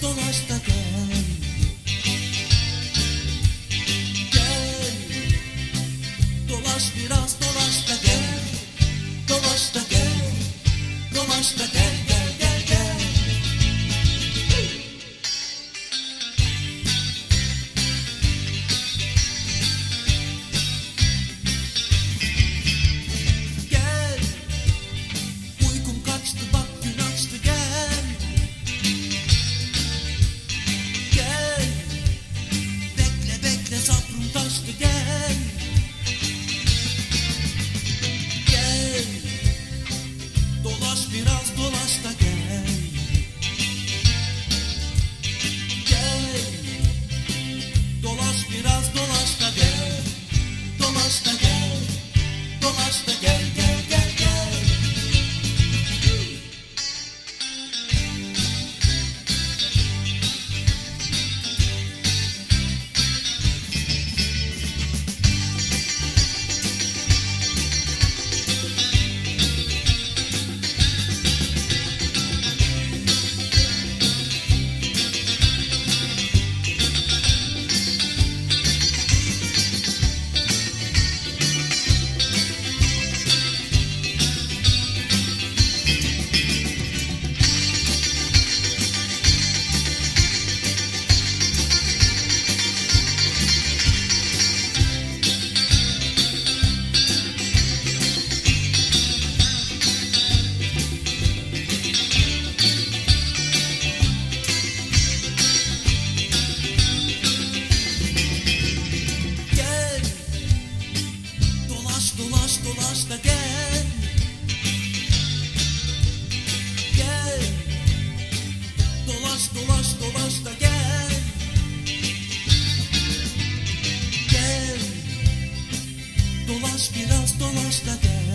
飛ばしたけ。飛ばしてラスト飛ばしたけ。飛ばしたけ。飛ばしたけ。lost again. Again. Lost, lost, lost again. Again. Lost, lost, lost again.